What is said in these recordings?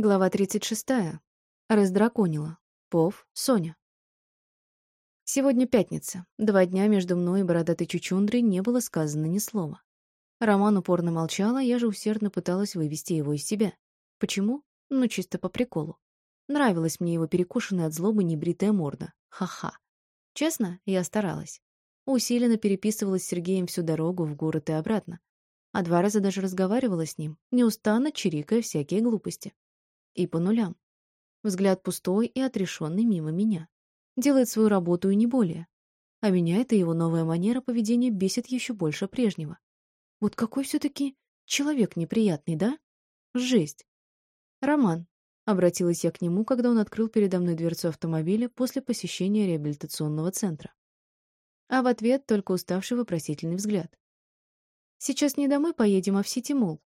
Глава 36. Раздраконила. Пов, Соня. Сегодня пятница. Два дня между мной и бородатой чучундрой не было сказано ни слова. Роман упорно молчал, а я же усердно пыталась вывести его из себя. Почему? Ну, чисто по приколу. Нравилась мне его перекушенная от злобы небритая морда. Ха-ха. Честно, я старалась. Усиленно переписывалась с Сергеем всю дорогу в город и обратно. А два раза даже разговаривала с ним, неустанно чирикая всякие глупости и по нулям. Взгляд пустой и отрешенный мимо меня. Делает свою работу и не более. А меня эта его новая манера поведения бесит еще больше прежнего. Вот какой все-таки человек неприятный, да? Жесть. Роман. Обратилась я к нему, когда он открыл передо мной дверцу автомобиля после посещения реабилитационного центра. А в ответ только уставший вопросительный взгляд. «Сейчас не домой поедем, а в Сити-Молл.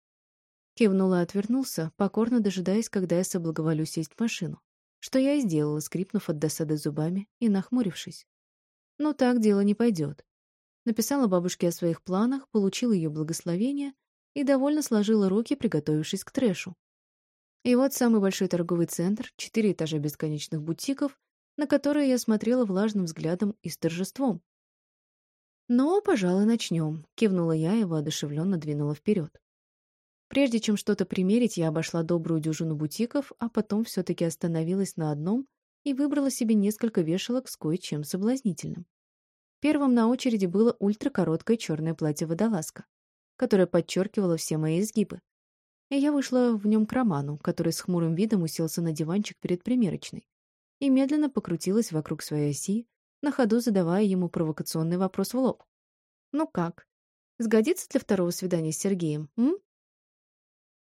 Кивнул и отвернулся, покорно дожидаясь, когда я соблаговолю сесть в машину. Что я и сделала, скрипнув от досады зубами и нахмурившись. Но так дело не пойдет. Написала бабушке о своих планах, получила ее благословение и довольно сложила руки, приготовившись к трэшу. И вот самый большой торговый центр, четыре этажа бесконечных бутиков, на которые я смотрела влажным взглядом и с торжеством. «Ну, пожалуй, начнем», — кивнула я и воодушевленно двинула вперед. Прежде чем что-то примерить, я обошла добрую дюжину бутиков, а потом все-таки остановилась на одном и выбрала себе несколько вешалок с кое-чем соблазнительным. Первым на очереди было ультракороткое черное платье-водолазка, которое подчеркивало все мои изгибы. И я вышла в нем к Роману, который с хмурым видом уселся на диванчик перед примерочной, и медленно покрутилась вокруг своей оси, на ходу задавая ему провокационный вопрос в лоб. «Ну как? Сгодится для второго свидания с Сергеем, м?»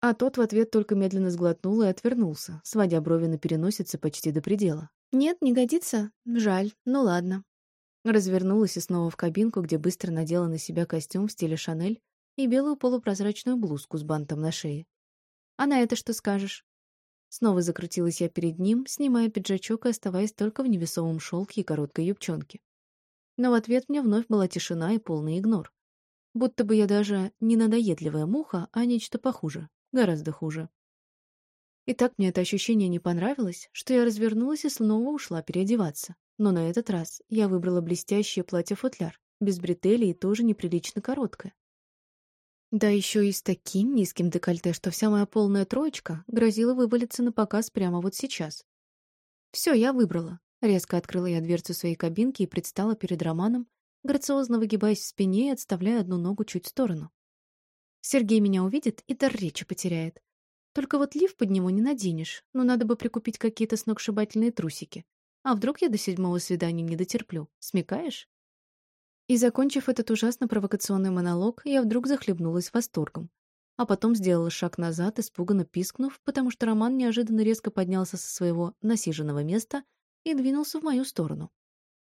А тот в ответ только медленно сглотнул и отвернулся, сводя брови на переносице почти до предела. «Нет, не годится? Жаль. Ну ладно». Развернулась и снова в кабинку, где быстро надела на себя костюм в стиле Шанель и белую полупрозрачную блузку с бантом на шее. «А на это что скажешь?» Снова закрутилась я перед ним, снимая пиджачок и оставаясь только в невесомом шелке и короткой юбчонке. Но в ответ мне вновь была тишина и полный игнор. Будто бы я даже не надоедливая муха, а нечто похуже. Гораздо хуже. И так мне это ощущение не понравилось, что я развернулась и снова ушла переодеваться. Но на этот раз я выбрала блестящее платье-футляр, без бретелей и тоже неприлично короткое. Да еще и с таким низким декольте, что вся моя полная троечка грозила вывалиться на показ прямо вот сейчас. Все, я выбрала. Резко открыла я дверцу своей кабинки и предстала перед Романом, грациозно выгибаясь в спине и отставляя одну ногу чуть в сторону. Сергей меня увидит и дар речи потеряет. Только вот лиф под него не наденешь, но надо бы прикупить какие-то сногсшибательные трусики. А вдруг я до седьмого свидания не дотерплю? Смекаешь? И, закончив этот ужасно провокационный монолог, я вдруг захлебнулась восторгом. А потом сделала шаг назад, испуганно пискнув, потому что Роман неожиданно резко поднялся со своего насиженного места и двинулся в мою сторону.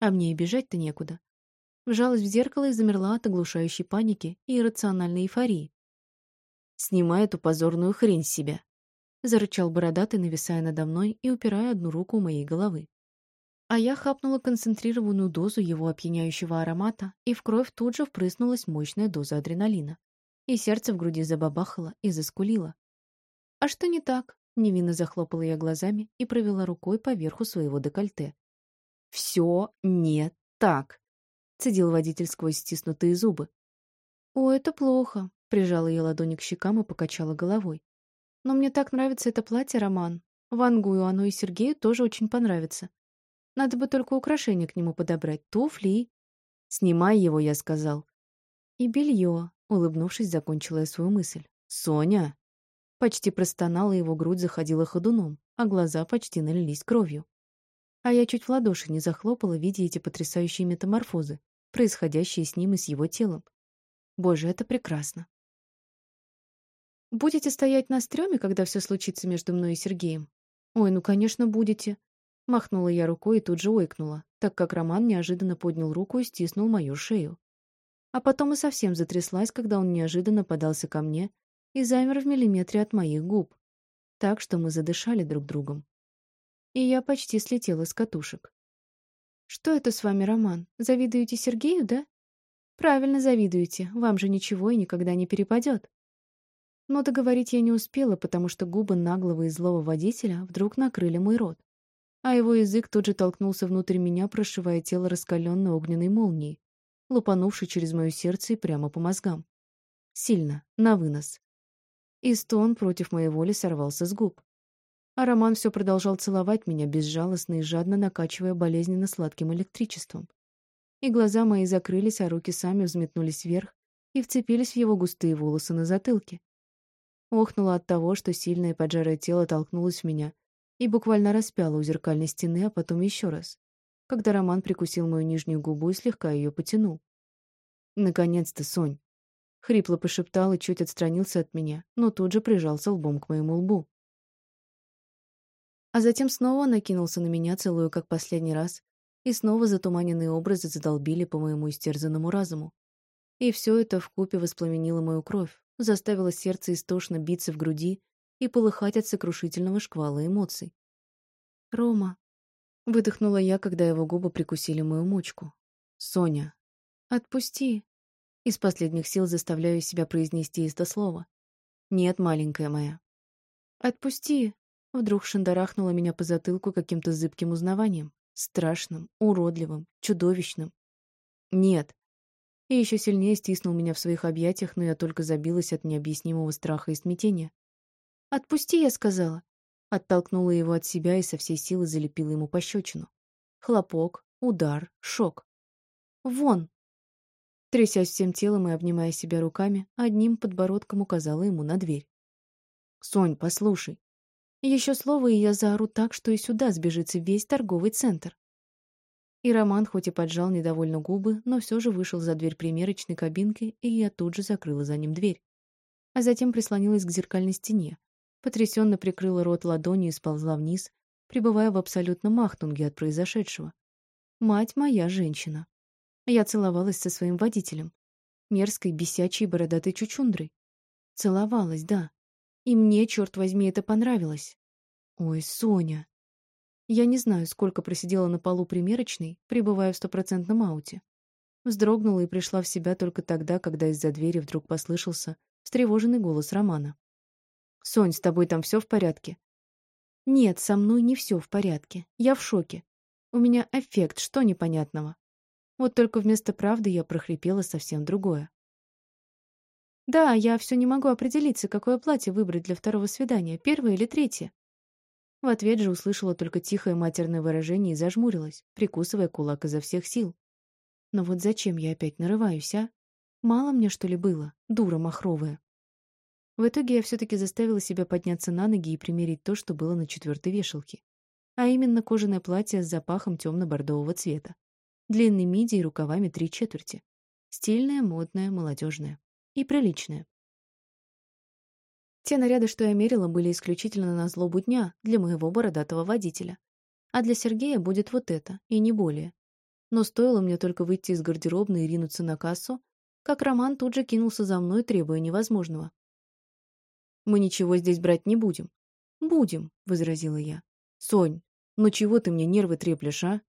А мне и бежать-то некуда. Вжалась в зеркало и замерла от оглушающей паники и иррациональной эйфории. Снимай эту позорную хрень с себя. Зарычал бородатый, нависая надо мной и упирая одну руку у моей головы. А я хапнула концентрированную дозу его опьяняющего аромата, и в кровь тут же впрыснулась мощная доза адреналина. И сердце в груди забабахало и заскулило. «А что не так?» — невинно захлопала я глазами и провела рукой по верху своего декольте. «Все не так!» — цедил водитель сквозь стиснутые зубы. «О, это плохо», Прижала ее ладони к щекам и покачала головой. «Но мне так нравится это платье, Роман. Вангую оно и Сергею тоже очень понравится. Надо бы только украшения к нему подобрать, туфли «Снимай его», — я сказал. «И белье», — улыбнувшись, закончила я свою мысль. «Соня!» Почти простонала, его грудь заходила ходуном, а глаза почти налились кровью. А я чуть в ладоши не захлопала, видя эти потрясающие метаморфозы, происходящие с ним и с его телом. Боже, это прекрасно. Будете стоять на стреме, когда все случится между мной и Сергеем? Ой, ну, конечно, будете. Махнула я рукой и тут же ойкнула, так как Роман неожиданно поднял руку и стиснул мою шею. А потом и совсем затряслась, когда он неожиданно подался ко мне и замер в миллиметре от моих губ. Так что мы задышали друг другом. И я почти слетела с катушек. «Что это с вами, Роман? Завидуете Сергею, да?» «Правильно завидуете. Вам же ничего и никогда не перепадет». Но договорить я не успела, потому что губы наглого и злого водителя вдруг накрыли мой рот. А его язык тут же толкнулся внутрь меня, прошивая тело раскаленной огненной молнией, лупанувшей через мое сердце и прямо по мозгам. Сильно, на вынос. И стон против моей воли сорвался с губ. А Роман все продолжал целовать меня, безжалостно и жадно накачивая болезненно сладким электричеством. И глаза мои закрылись, а руки сами взметнулись вверх и вцепились в его густые волосы на затылке. Охнула от того, что сильное поджарое тело толкнулось в меня и буквально распяло у зеркальной стены, а потом еще раз, когда Роман прикусил мою нижнюю губу и слегка ее потянул. «Наконец-то, Сонь!» Хрипло пошептал и чуть отстранился от меня, но тут же прижался лбом к моему лбу. А затем снова накинулся на меня, целую как последний раз, и снова затуманенные образы задолбили по моему истерзанному разуму. И все это вкупе воспламенило мою кровь, заставило сердце истошно биться в груди и полыхать от сокрушительного шквала эмоций. «Рома», — выдохнула я, когда его губы прикусили мою мочку. «Соня». «Отпусти». Из последних сил заставляю себя произнести это слово. «Нет, маленькая моя». «Отпусти», — вдруг шандарахнула меня по затылку каким-то зыбким узнаванием. Страшным, уродливым, чудовищным. «Нет», и еще сильнее стиснул меня в своих объятиях, но я только забилась от необъяснимого страха и смятения. «Отпусти», — я сказала. Оттолкнула его от себя и со всей силы залепила ему пощечину. Хлопок, удар, шок. «Вон!» Трясясь всем телом и обнимая себя руками, одним подбородком указала ему на дверь. «Сонь, послушай. Еще слово, и я заору так, что и сюда сбежится весь торговый центр». И Роман хоть и поджал недовольно губы, но все же вышел за дверь примерочной кабинки, и я тут же закрыла за ним дверь. А затем прислонилась к зеркальной стене, потрясенно прикрыла рот ладонью и сползла вниз, пребывая в абсолютном махтунге от произошедшего. Мать моя женщина. Я целовалась со своим водителем, мерзкой, бесячей, бородатой чучундрой. Целовалась, да. И мне, черт возьми, это понравилось. Ой, Соня. Я не знаю, сколько просидела на полу примерочной, пребывая в стопроцентном ауте. Вздрогнула и пришла в себя только тогда, когда из-за двери вдруг послышался встревоженный голос Романа. «Сонь, с тобой там все в порядке?» «Нет, со мной не все в порядке. Я в шоке. У меня эффект, что непонятного?» Вот только вместо правды я прохрипела совсем другое. «Да, я все не могу определиться, какое платье выбрать для второго свидания, первое или третье. В ответ же услышала только тихое матерное выражение и зажмурилась, прикусывая кулак изо всех сил. Но вот зачем я опять нарываюсь, а? Мало мне, что ли, было, дура махровая? В итоге я все-таки заставила себя подняться на ноги и примерить то, что было на четвертой вешалке. А именно кожаное платье с запахом темно-бордового цвета. Длинной миди и рукавами три четверти. Стильное, модное, молодежное. И приличное. Те наряды, что я мерила, были исключительно на злобу дня для моего бородатого водителя. А для Сергея будет вот это, и не более. Но стоило мне только выйти из гардеробной и ринуться на кассу, как Роман тут же кинулся за мной, требуя невозможного. «Мы ничего здесь брать не будем». «Будем», — возразила я. «Сонь, ну чего ты мне нервы треплешь, а?»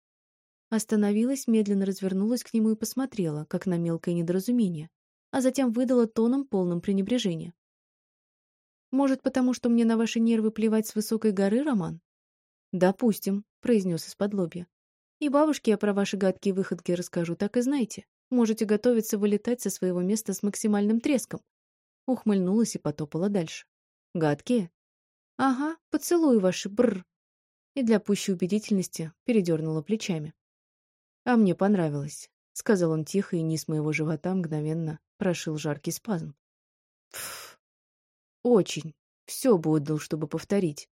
Остановилась, медленно развернулась к нему и посмотрела, как на мелкое недоразумение, а затем выдала тоном полным пренебрежения. Может, потому что мне на ваши нервы плевать с высокой горы, Роман? Допустим, произнес из-под лобья. И бабушке я про ваши гадкие выходки расскажу, так и знаете. Можете готовиться вылетать со своего места с максимальным треском. Ухмыльнулась и потопала дальше. Гадкие? Ага, поцелуй ваши, бррр. И для пущей убедительности передернула плечами. А мне понравилось, сказал он тихо, и низ моего живота мгновенно прошил жаркий спазм. Пф, очень. Все бы отдал, чтобы повторить.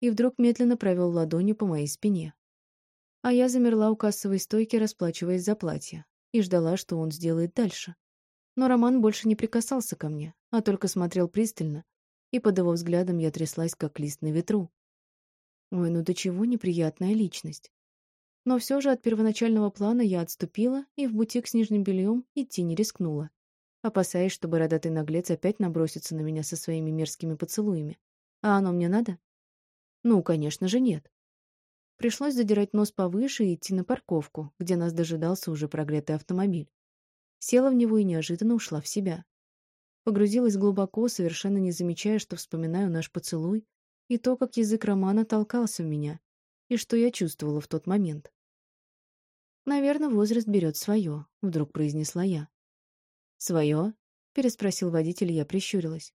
И вдруг медленно провел ладонью по моей спине. А я замерла у кассовой стойки, расплачиваясь за платье, и ждала, что он сделает дальше. Но Роман больше не прикасался ко мне, а только смотрел пристально, и под его взглядом я тряслась, как лист на ветру. Ой, ну до чего неприятная личность. Но все же от первоначального плана я отступила и в бутик с нижним бельем идти не рискнула опасаясь, что бородатый наглец опять набросится на меня со своими мерзкими поцелуями. А оно мне надо? Ну, конечно же, нет. Пришлось задирать нос повыше и идти на парковку, где нас дожидался уже прогретый автомобиль. Села в него и неожиданно ушла в себя. Погрузилась глубоко, совершенно не замечая, что вспоминаю наш поцелуй и то, как язык романа толкался в меня, и что я чувствовала в тот момент. «Наверное, возраст берет свое», — вдруг произнесла я. «Свое?» — переспросил водитель, я прищурилась.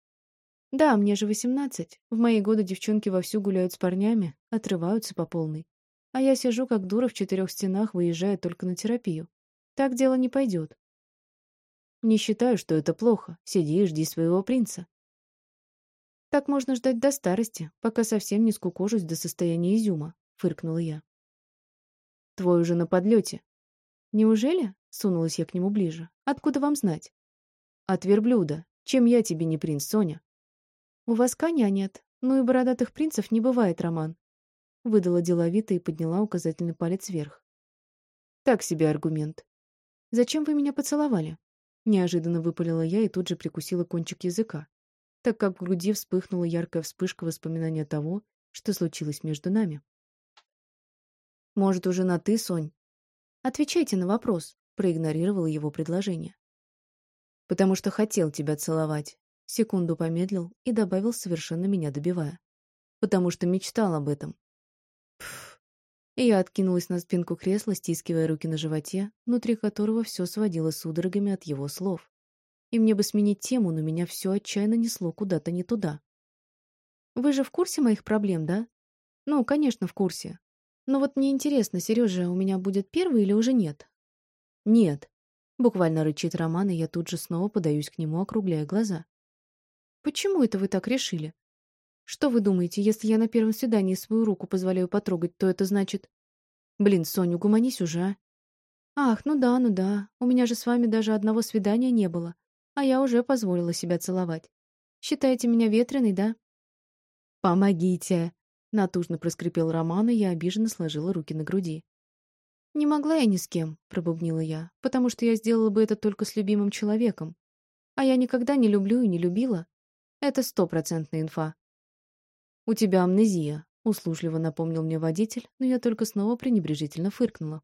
«Да, мне же восемнадцать. В мои годы девчонки вовсю гуляют с парнями, отрываются по полной. А я сижу как дура в четырех стенах, выезжая только на терапию. Так дело не пойдет. Не считаю, что это плохо. Сиди и жди своего принца. Так можно ждать до старости, пока совсем не скукожусь до состояния изюма, фыркнула я. Твой уже на подлете. Неужели? Сунулась я к нему ближе. Откуда вам знать? От верблюда. Чем я тебе не принц, Соня? У вас коня нет. Ну и бородатых принцев не бывает, Роман. Выдала деловито и подняла указательный палец вверх. Так себе аргумент. Зачем вы меня поцеловали? Неожиданно выпалила я и тут же прикусила кончик языка, так как в груди вспыхнула яркая вспышка воспоминания того, что случилось между нами. «Может, уже на «ты», Сонь?» «Отвечайте на вопрос», — проигнорировала его предложение. «Потому что хотел тебя целовать», — секунду помедлил и добавил, совершенно меня добивая. «Потому что мечтал об этом». Пф, я откинулась на спинку кресла, стискивая руки на животе, внутри которого все сводило судорогами от его слов. И мне бы сменить тему, но меня все отчаянно несло куда-то не туда. «Вы же в курсе моих проблем, да?» «Ну, конечно, в курсе. Но вот мне интересно, Сережа у меня будет первый или уже нет?» «Нет», — буквально рычит Роман, и я тут же снова подаюсь к нему, округляя глаза. «Почему это вы так решили?» Что вы думаете, если я на первом свидании свою руку позволяю потрогать, то это значит... Блин, Соню, угомонись уже, а. Ах, ну да, ну да. У меня же с вами даже одного свидания не было. А я уже позволила себя целовать. Считаете меня ветреной, да? Помогите. Натужно проскрипел Роман, и я обиженно сложила руки на груди. «Не могла я ни с кем», — пробубнила я, «потому что я сделала бы это только с любимым человеком. А я никогда не люблю и не любила. Это стопроцентная инфа. «У тебя амнезия», — услужливо напомнил мне водитель, но я только снова пренебрежительно фыркнула.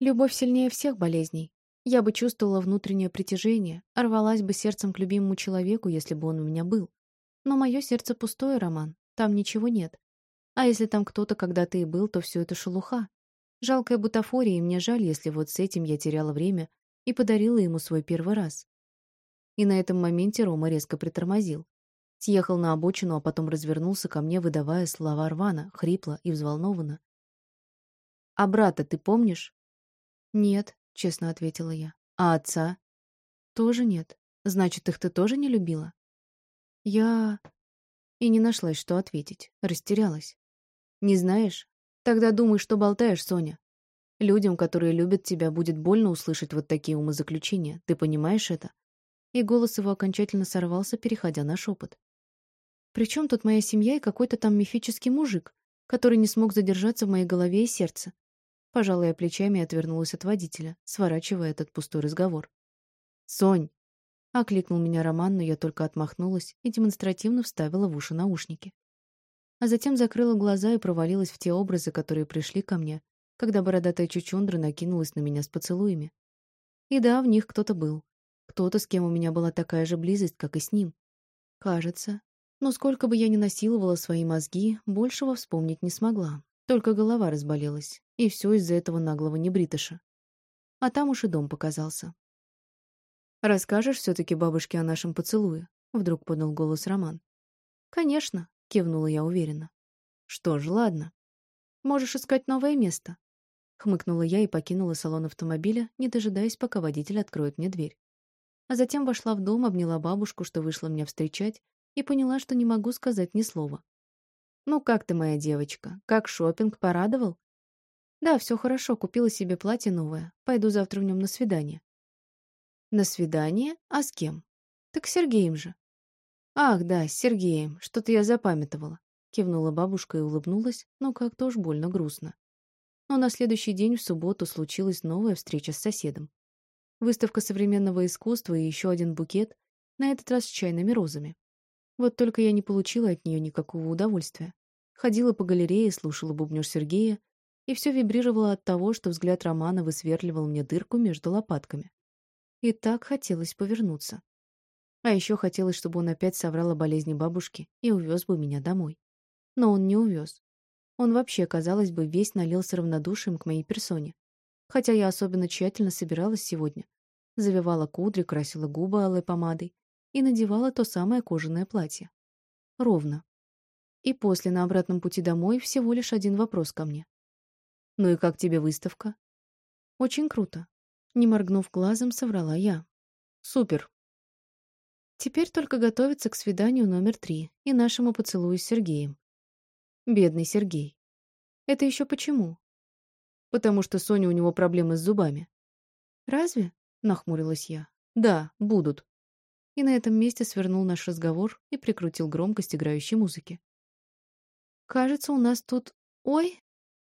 «Любовь сильнее всех болезней. Я бы чувствовала внутреннее притяжение, рвалась бы сердцем к любимому человеку, если бы он у меня был. Но мое сердце пустое, Роман, там ничего нет. А если там кто-то когда-то и был, то все это шелуха. Жалкая бутафория, и мне жаль, если вот с этим я теряла время и подарила ему свой первый раз». И на этом моменте Рома резко притормозил. Съехал на обочину, а потом развернулся ко мне, выдавая слова рвано, хрипло и взволнованно. «А брата ты помнишь?» «Нет», — честно ответила я. «А отца?» «Тоже нет. Значит, их ты тоже не любила?» «Я...» И не нашлась, что ответить. Растерялась. «Не знаешь? Тогда думай, что болтаешь, Соня. Людям, которые любят тебя, будет больно услышать вот такие умозаключения. Ты понимаешь это?» И голос его окончательно сорвался, переходя на шепот. Причем тут моя семья и какой-то там мифический мужик, который не смог задержаться в моей голове и сердце? Пожалуй, я плечами отвернулась от водителя, сворачивая этот пустой разговор. «Сонь!» — окликнул меня Роман, но я только отмахнулась и демонстративно вставила в уши наушники. А затем закрыла глаза и провалилась в те образы, которые пришли ко мне, когда бородатая чучундра накинулась на меня с поцелуями. И да, в них кто-то был. Кто-то, с кем у меня была такая же близость, как и с ним. Кажется, но сколько бы я ни насиловала свои мозги, большего вспомнить не смогла. Только голова разболелась. И все из-за этого наглого небритыша. А там уж и дом показался. «Расскажешь все-таки бабушке о нашем поцелуе?» — вдруг подал голос Роман. «Конечно», — кивнула я уверенно. «Что ж, ладно. Можешь искать новое место». Хмыкнула я и покинула салон автомобиля, не дожидаясь, пока водитель откроет мне дверь. А затем вошла в дом, обняла бабушку, что вышла меня встречать, и поняла, что не могу сказать ни слова. «Ну как ты, моя девочка? Как шопинг порадовал?» «Да, все хорошо, купила себе платье новое. Пойду завтра в нем на свидание». «На свидание? А с кем?» «Так с Сергеем же». «Ах, да, с Сергеем. Что-то я запамятовала». Кивнула бабушка и улыбнулась, но как-то уж больно грустно. Но на следующий день, в субботу, случилась новая встреча с соседом. Выставка современного искусства и еще один букет, на этот раз с чайными розами. Вот только я не получила от нее никакого удовольствия. Ходила по галерее, слушала бубнёж Сергея, и все вибрировало от того, что взгляд Романа высверливал мне дырку между лопатками. И так хотелось повернуться. А еще хотелось, чтобы он опять соврал о болезни бабушки и увез бы меня домой. Но он не увез. Он вообще, казалось бы, весь налился равнодушием к моей персоне. Хотя я особенно тщательно собиралась сегодня. Завивала кудри, красила губы алой помадой и надевала то самое кожаное платье. Ровно. И после, на обратном пути домой, всего лишь один вопрос ко мне. «Ну и как тебе выставка?» «Очень круто». Не моргнув глазом, соврала я. «Супер». Теперь только готовиться к свиданию номер три и нашему поцелую с Сергеем. Бедный Сергей. Это еще почему? Потому что Соня у него проблемы с зубами. Разве? Нахмурилась я. Да, будут. И на этом месте свернул наш разговор и прикрутил громкость играющей музыки. Кажется, у нас тут... Ой!